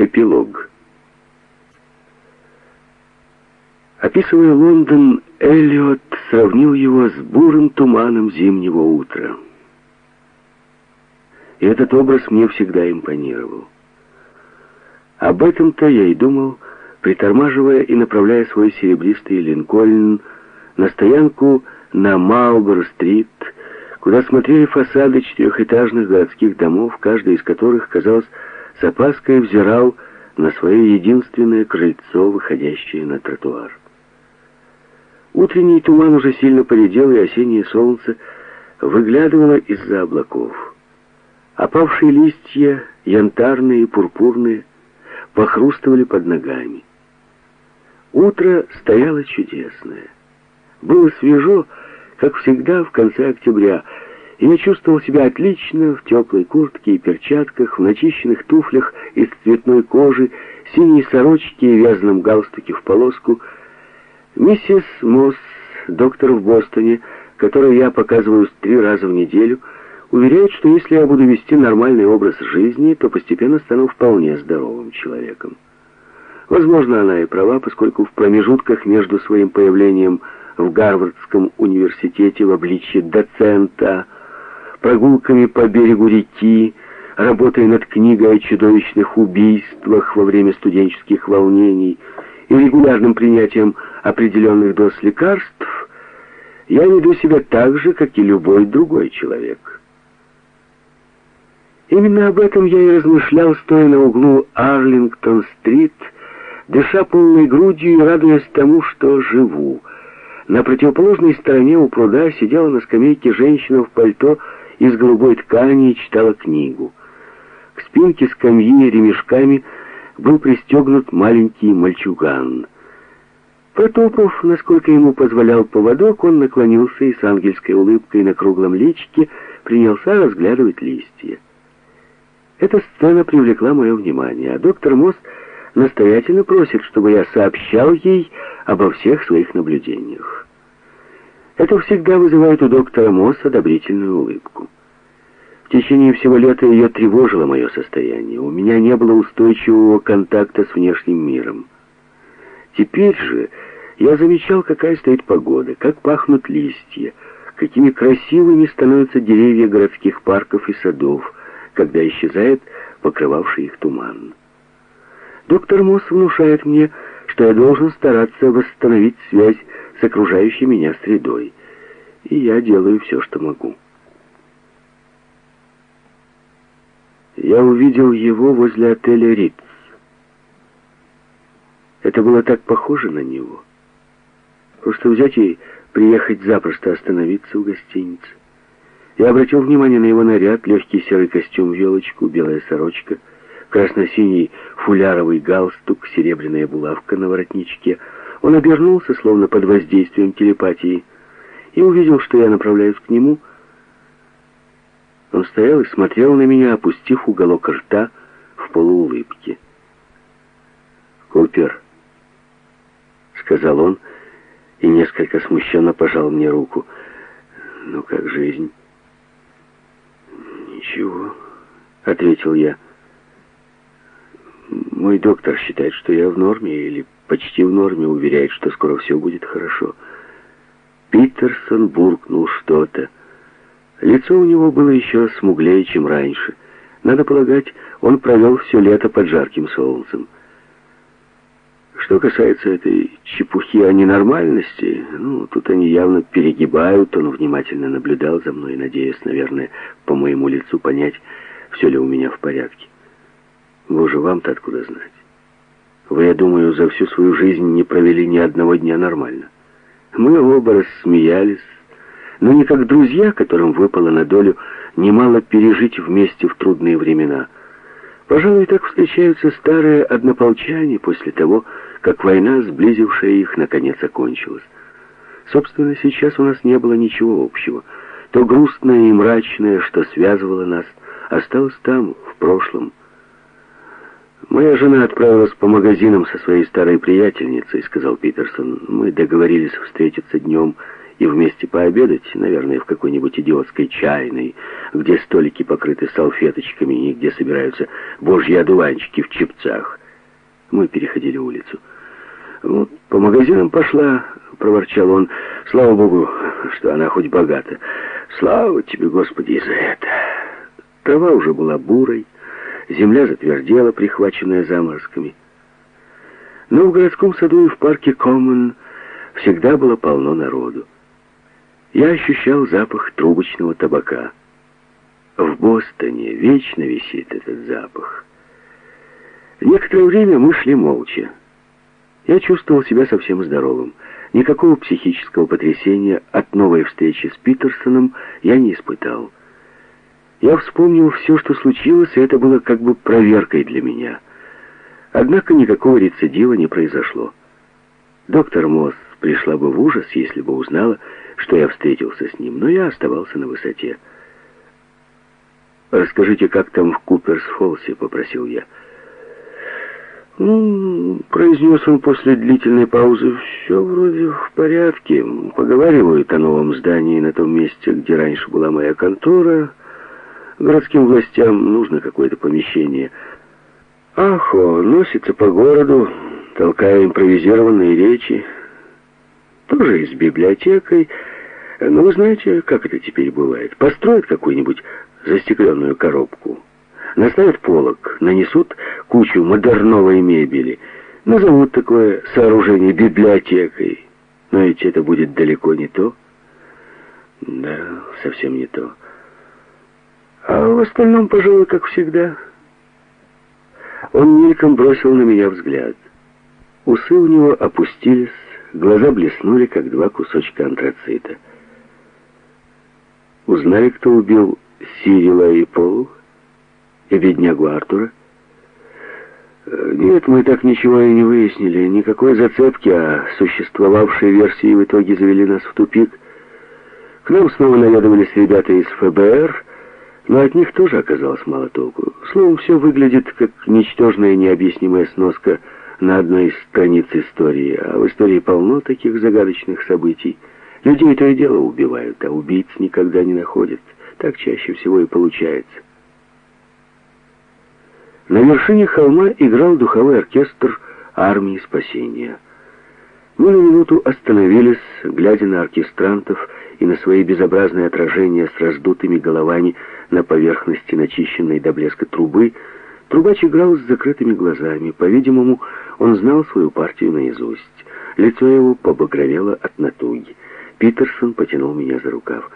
Эпилог. Описывая Лондон, Эллиот сравнил его с бурым туманом зимнего утра. И этот образ мне всегда импонировал. Об этом-то я и думал, притормаживая и направляя свой серебристый Линкольн на стоянку на Малборо-стрит, куда смотрели фасады четырехэтажных городских домов, каждый из которых, казалось, с опаской взирал на свое единственное крыльцо, выходящее на тротуар. Утренний туман уже сильно поредел, и осеннее солнце выглядывало из-за облаков. Опавшие листья, янтарные и пурпурные, похрустывали под ногами. Утро стояло чудесное. Было свежо, как всегда в конце октября, я чувствовал себя отлично в теплой куртке и перчатках, в начищенных туфлях из цветной кожи, синей сорочке и вязаном галстуке в полоску. Миссис Мосс, доктор в Бостоне, которой я показываюсь три раза в неделю, уверяет, что если я буду вести нормальный образ жизни, то постепенно стану вполне здоровым человеком. Возможно, она и права, поскольку в промежутках между своим появлением в Гарвардском университете в обличье доцента, прогулками по берегу реки, работой над книгой о чудовищных убийствах во время студенческих волнений и регулярным принятием определенных доз лекарств, я веду себя так же, как и любой другой человек. Именно об этом я и размышлял, стоя на углу Арлингтон-стрит, дыша полной грудью и радуясь тому, что живу. На противоположной стороне у пруда сидела на скамейке женщина в пальто из голубой ткани и читала книгу. К спинке скамьи ремешками был пристегнут маленький мальчуган. Протопав, насколько ему позволял поводок, он наклонился и с ангельской улыбкой на круглом личике принялся разглядывать листья. Эта сцена привлекла мое внимание, а доктор Мосс настоятельно просит, чтобы я сообщал ей обо всех своих наблюдениях. Это всегда вызывает у доктора Мосс одобрительную улыбку. В течение всего лета ее тревожило мое состояние. У меня не было устойчивого контакта с внешним миром. Теперь же я замечал, какая стоит погода, как пахнут листья, какими красивыми становятся деревья городских парков и садов, когда исчезает покрывавший их туман. Доктор Мосс внушает мне, что я должен стараться восстановить связь с окружающей меня средой, и я делаю все, что могу. Я увидел его возле отеля «Ритц». Это было так похоже на него. Просто взять и приехать запросто остановиться у гостиницы. Я обратил внимание на его наряд, легкий серый костюм елочку, белая сорочка, красно-синий фуляровый галстук, серебряная булавка на воротничке. Он обернулся, словно под воздействием телепатии, и увидел, что я направляюсь к нему — он стоял и смотрел на меня, опустив уголок рта в полуулыбке. «Купер», — сказал он, и несколько смущенно пожал мне руку. «Ну, как жизнь?» «Ничего», — ответил я. «Мой доктор считает, что я в норме, или почти в норме, уверяет, что скоро все будет хорошо». Питерсон буркнул что-то. Лицо у него было еще смуглее, чем раньше. Надо полагать, он провел все лето под жарким солнцем. Что касается этой чепухи о ненормальности, ну, тут они явно перегибают. Он внимательно наблюдал за мной, надеясь, наверное, по моему лицу понять, все ли у меня в порядке. Боже, вам-то откуда знать? Вы, я думаю, за всю свою жизнь не провели ни одного дня нормально. Мы оба рассмеялись, но не как друзья, которым выпало на долю немало пережить вместе в трудные времена. Пожалуй, так встречаются старые однополчане после того, как война, сблизившая их, наконец окончилась. Собственно, сейчас у нас не было ничего общего. То грустное и мрачное, что связывало нас, осталось там, в прошлом. «Моя жена отправилась по магазинам со своей старой приятельницей», — сказал Питерсон. «Мы договорились встретиться днем и вместе пообедать, наверное, в какой-нибудь идиотской чайной, где столики покрыты салфеточками и где собираются божьи одуванчики в чепцах. Мы переходили улицу. «Вот по магазинам пошла», — проворчал он. «Слава Богу, что она хоть богата. Слава тебе, Господи, за это!» Трава уже была бурой, земля затвердела, прихваченная заморозками. Но в городском саду и в парке Коммон всегда было полно народу. Я ощущал запах трубочного табака. В Бостоне вечно висит этот запах. Некоторое время мы шли молча. Я чувствовал себя совсем здоровым. Никакого психического потрясения от новой встречи с Питерсоном я не испытал. Я вспомнил все, что случилось, и это было как бы проверкой для меня. Однако никакого рецидива не произошло. Доктор Мосс пришла бы в ужас, если бы узнала, что я встретился с ним, но я оставался на высоте. «Расскажите, как там в Куперс-Фолсе?» — попросил я. «Ну, — произнес он после длительной паузы, — все вроде в порядке. Поговаривают о новом здании на том месте, где раньше была моя контора. Городским властям нужно какое-то помещение. Ахо носится по городу, толкая импровизированные речи. Тоже и с библиотекой. Но вы знаете, как это теперь бывает? Построят какую-нибудь застекленную коробку» наставят полок, нанесут кучу модерновой мебели, назовут такое сооружение библиотекой. Но ведь это будет далеко не то. Да, совсем не то. А в остальном, пожалуй, как всегда. Он мельком бросил на меня взгляд. Усы у него опустились, глаза блеснули, как два кусочка антрацита. Узнали, кто убил Сирила и Пол? и беднягу Артура? Э, нет, мы так ничего и не выяснили. Никакой зацепки, а существовавшие версии в итоге завели нас в тупик. К нам снова наведывались ребята из ФБР, но от них тоже оказалось мало толку. Словом, все выглядит как ничтожная необъяснимая сноска на одной из страниц истории, а в истории полно таких загадочных событий. Людей то и дело убивают, а убийц никогда не находят. Так чаще всего и получается. На вершине холма играл духовой оркестр армии спасения. Мы на минуту остановились, глядя на оркестрантов и на свои безобразные отражения с раздутыми головами на поверхности начищенной до блеска трубы. Трубач играл с закрытыми глазами. По-видимому, он знал свою партию наизусть. Лицо его побагровело от натуги. Питерсон потянул меня за рукав.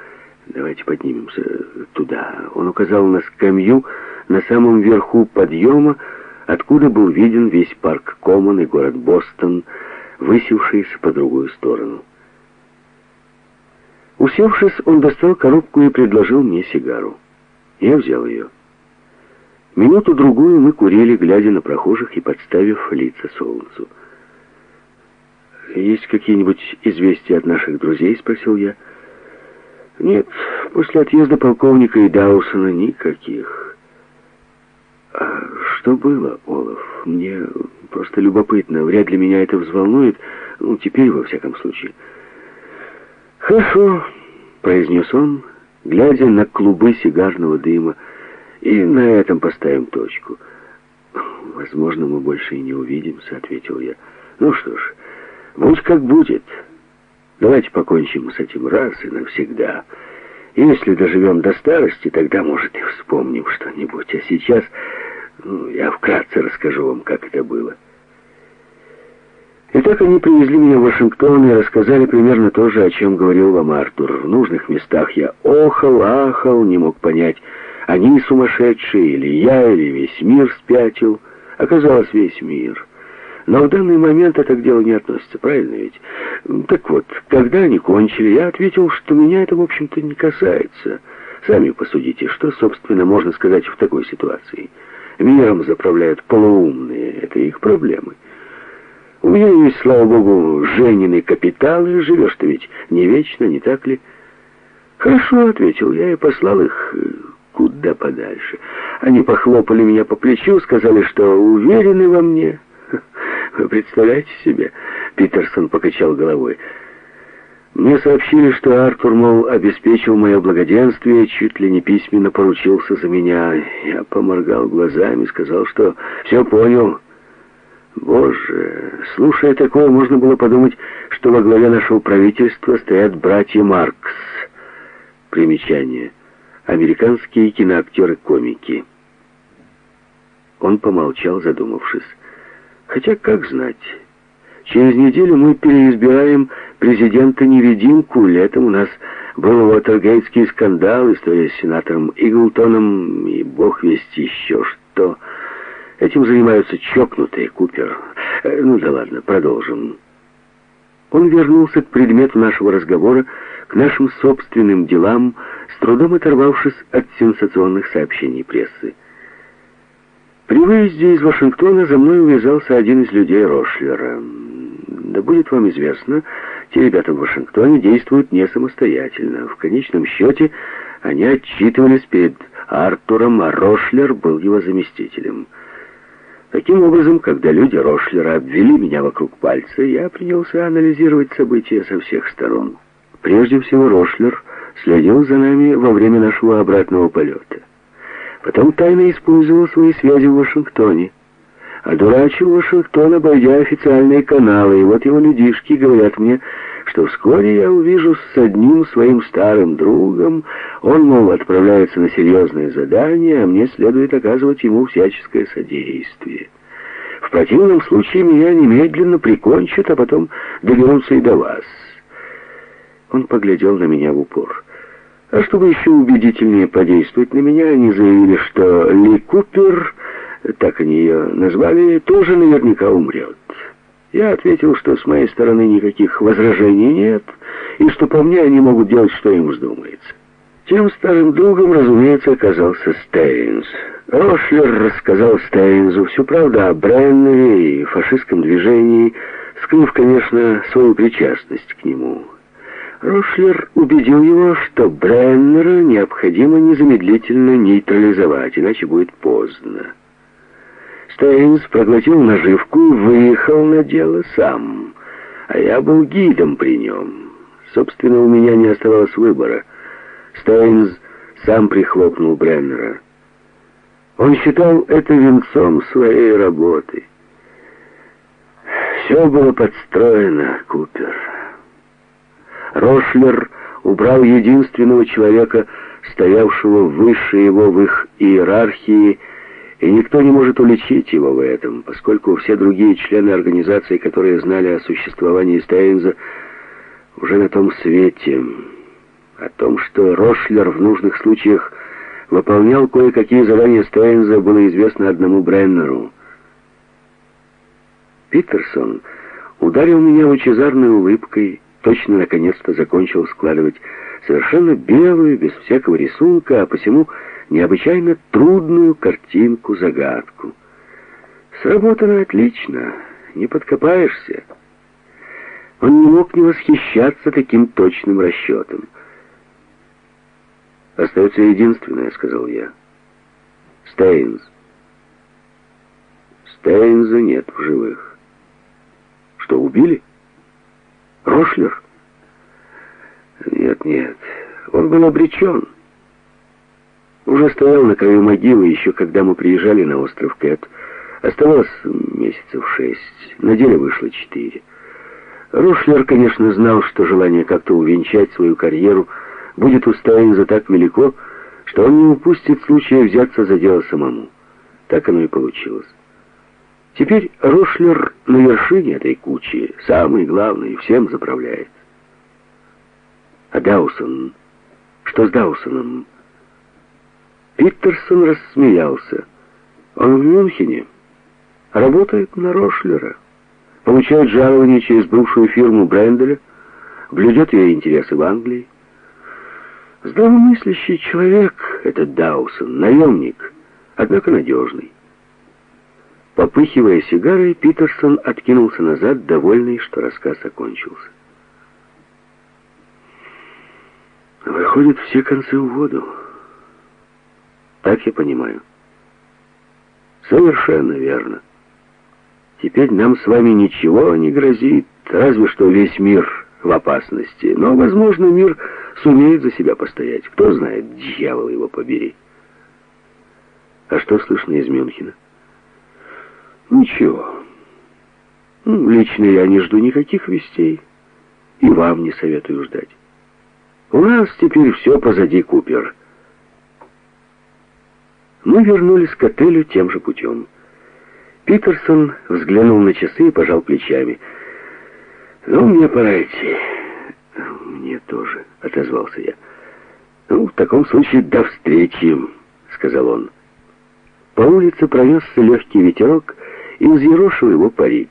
«Давайте поднимемся туда». Он указал на скамью на самом верху подъема, откуда был виден весь парк Коммон и город Бостон, высевшийся по другую сторону. Усевшись, он достал коробку и предложил мне сигару. Я взял ее. Минуту-другую мы курили, глядя на прохожих и подставив лица солнцу. «Есть какие-нибудь известия от наших друзей?» — спросил я. Нет, после отъезда полковника и Даусона никаких. А что было, Олаф? Мне просто любопытно. Вряд ли меня это взволнует. Ну, теперь, во всяком случае. Хорошо, произнес он, глядя на клубы сигарного дыма. И на этом поставим точку. Возможно, мы больше и не увидимся, ответил я. Ну что ж, будь как будет. Давайте покончим с этим раз и навсегда. Если доживем до старости, тогда, может, и вспомним что-нибудь. А сейчас я вкратце расскажу вам, как это было. Итак, они привезли меня в Вашингтон и рассказали примерно то же, о чем говорил вам Артур. В нужных местах я охал, ахал, не мог понять, они сумасшедшие, или я, или весь мир спятил. Оказалось, весь мир. Но в данный момент это к делу не относится, правильно ведь? Так вот, когда они кончили, я ответил, что меня это, в общем-то, не касается. Сами посудите, что, собственно, можно сказать в такой ситуации. Миром заправляют полуумные, это их проблемы. У меня есть, слава богу, женины капиталы, живешь ты ведь не вечно, не так ли? Хорошо, ответил я и послал их э, куда подальше. Они похлопали меня по плечу, сказали, что уверены во мне. Вы представляете себе? Питерсон покачал головой. Мне сообщили, что Артур, мол, обеспечил мое благоденствие, чуть ли не письменно поручился за меня. Я поморгал глазами, сказал, что все понял. Боже, слушая такое, можно было подумать, что во главе нашего правительства стоят братья Маркс. Примечание. Американские киноактеры-комики. Он помолчал, задумавшись. Хотя, как знать... Через неделю мы переизбираем президента-невидимку. Летом у нас был Уотергейтский скандал, история с сенатором Иглтоном и бог весть еще что. Этим занимаются чокнутые, Купер. Э, ну да ладно, продолжим. Он вернулся к предмету нашего разговора, к нашим собственным делам, с трудом оторвавшись от сенсационных сообщений прессы. При выезде из Вашингтона за мной увязался один из людей Рошлера. Да будет вам известно, те ребята в Вашингтоне действуют не самостоятельно. В конечном счете они отчитывались перед Артуром, а Рошлер был его заместителем. Таким образом, когда люди Рошлера обвели меня вокруг пальца, я принялся анализировать события со всех сторон. Прежде всего, Рошлер следил за нами во время нашего обратного полета. Потом тайно использовал свои связи в Вашингтоне одурачил Вашингтон, обойдя официальные каналы, и вот его людишки говорят мне, что вскоре я увижу с одним своим старым другом, он, мол, отправляется на серьезное задание, а мне следует оказывать ему всяческое содействие. В противном случае меня немедленно прикончат, а потом доберутся и до вас. Он поглядел на меня в упор. А чтобы еще убедительнее подействовать на меня, они заявили, что Ли Купер так они ее назвали, тоже наверняка умрет. Я ответил, что с моей стороны никаких возражений нет, и что по мне они могут делать, что им вздумается. Тем старым другом, разумеется, оказался Стейнс. Рошлер рассказал Стейнзу всю правду о Бреннере и фашистском движении, скрыв, конечно, свою причастность к нему. Рошлер убедил его, что Бреннера необходимо незамедлительно нейтрализовать, иначе будет поздно. Стейнс проглотил наживку выехал на дело сам, а я был гидом при нем. Собственно, у меня не оставалось выбора. Стейнс сам прихлопнул Бреннера. Он считал это венцом своей работы. Все было подстроено, Купер. Рошлер убрал единственного человека, стоявшего выше его в их иерархии, и никто не может уличить его в этом, поскольку все другие члены организации, которые знали о существовании Стейнза, уже на том свете. О том, что Рошлер в нужных случаях выполнял кое-какие задания Стейнза, было известно одному Бреннеру. Питерсон ударил меня лучезарной улыбкой, точно наконец-то закончил складывать совершенно белую, без всякого рисунка, а посему необычайно трудную картинку-загадку. Сработано отлично, не подкопаешься. Он не мог не восхищаться таким точным расчетом. «Остается единственное», — сказал я. «Стейнс». Стейнза нет в живых. Что, убили? Рошлер? Нет, нет, он был обречен. Уже стоял на краю могилы, еще когда мы приезжали на остров Кэт. Оставалось месяцев шесть, на деле вышло четыре. Рушлер, конечно, знал, что желание как-то увенчать свою карьеру будет у Стайнза так велико, что он не упустит случая взяться за дело самому. Так оно и получилось. Теперь Рошлер на вершине этой кучи, самый главный, всем заправляет. А Даусон? Что с Даусоном? Питерсон рассмеялся. Он в Мюнхене. Работает на Рошлера. Получает жалование через бывшую фирму Бренделя. Блюдет ее интересы в Англии. Здравомыслящий человек этот Даусон, наемник, однако надежный. Попыхивая сигарой, Питерсон откинулся назад, довольный, что рассказ окончился. Выходит, все концы в воду. Так я понимаю. Совершенно верно. Теперь нам с вами ничего не грозит, разве что весь мир в опасности, но, возможно, мир сумеет за себя постоять. Кто знает, дьявол его побери. А что слышно из Мюнхена? Ничего. Ну, лично я не жду никаких вестей. И вам не советую ждать. У нас теперь все позади, Купер. Мы вернулись к отелю тем же путем. Питерсон взглянул на часы и пожал плечами. «Ну, мне пора идти». «Мне тоже», — отозвался я. «Ну, в таком случае до встречи», — сказал он. По улице пронесся легкий ветерок и взъерошил его парик.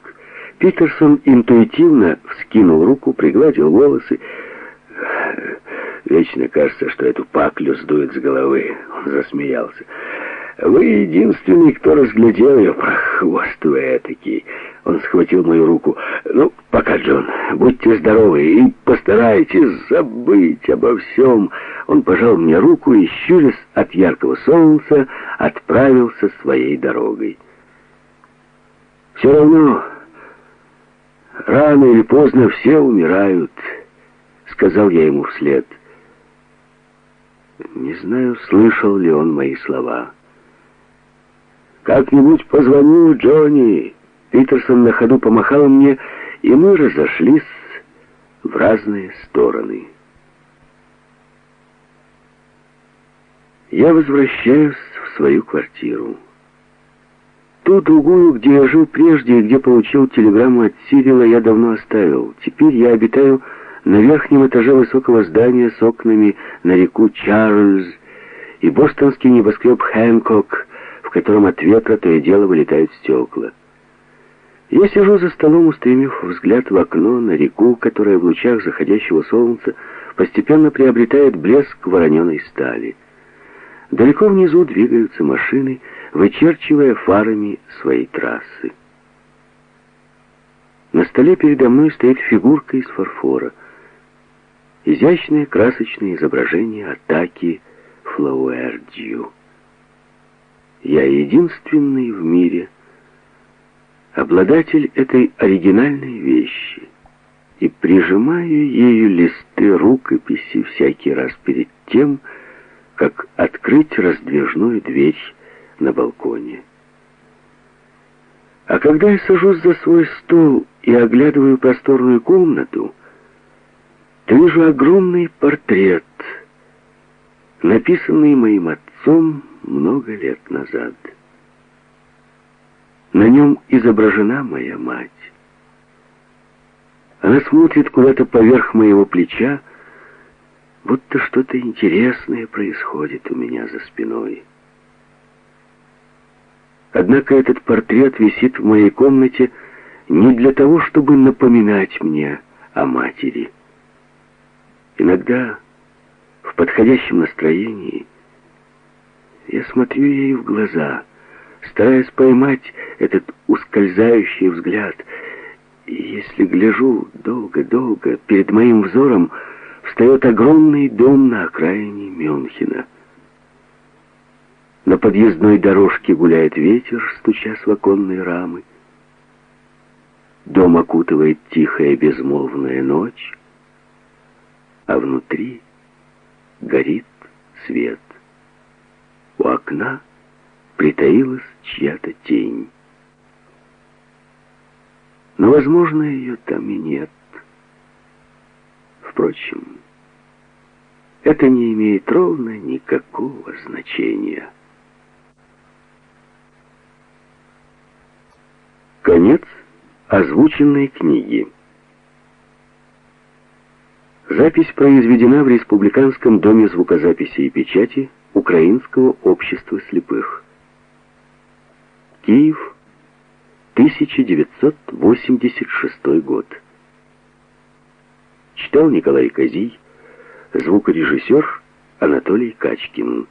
Питерсон интуитивно вскинул руку, пригладил волосы. «Вечно кажется, что эту паклю сдует с головы», — он засмеялся. Вы единственный, кто разглядел ее, прохвост вы этакий. Он схватил мою руку. Ну, пока, Джон, будьте здоровы и постарайтесь забыть обо всем. Он пожал мне руку и, щурясь от яркого солнца, отправился своей дорогой. Все равно, рано или поздно все умирают, сказал я ему вслед. Не знаю, слышал ли он мои слова. «Как-нибудь позвоню Джонни!» Питерсон на ходу помахал мне, и мы разошлись в разные стороны. Я возвращаюсь в свою квартиру. Ту другую, где я жил прежде и где получил телеграмму от Сирила, я давно оставил. Теперь я обитаю на верхнем этаже высокого здания с окнами на реку Чарльз и бостонский небоскреб Хэнкок — котором от ветра то и дело вылетают стекла. Я сижу за столом, устремив взгляд в окно на реку, которая в лучах заходящего солнца постепенно приобретает блеск вороненой стали. Далеко внизу двигаются машины, вычерчивая фарами свои трассы. На столе передо мной стоит фигурка из фарфора. Изящное красочное изображение атаки Флауэрдью. Я единственный в мире обладатель этой оригинальной вещи и прижимаю ею листы рукописи всякий раз перед тем, как открыть раздвижную дверь на балконе. А когда я сажусь за свой стол и оглядываю просторную комнату, то вижу огромный портрет, написанный моим отцом много лет назад. На нем изображена моя мать. Она смотрит куда-то поверх моего плеча, будто что-то интересное происходит у меня за спиной. Однако этот портрет висит в моей комнате не для того, чтобы напоминать мне о матери. Иногда в подходящем настроении я смотрю ей в глаза, стараясь поймать этот ускользающий взгляд. И если гляжу долго-долго, перед моим взором встает огромный дом на окраине Мюнхена. На подъездной дорожке гуляет ветер, стучась в оконные рамы. Дом окутывает тихая безмолвная ночь, а внутри горит свет. У окна притаилась чья-то тень. Но, возможно, ее там и нет. Впрочем, это не имеет ровно никакого значения. Конец озвученной книги. Запись произведена в Республиканском доме звукозаписи и печати Украинского общества слепых. Киев, 1986 год. Читал Николай Козий, звукорежиссер Анатолий Качкин.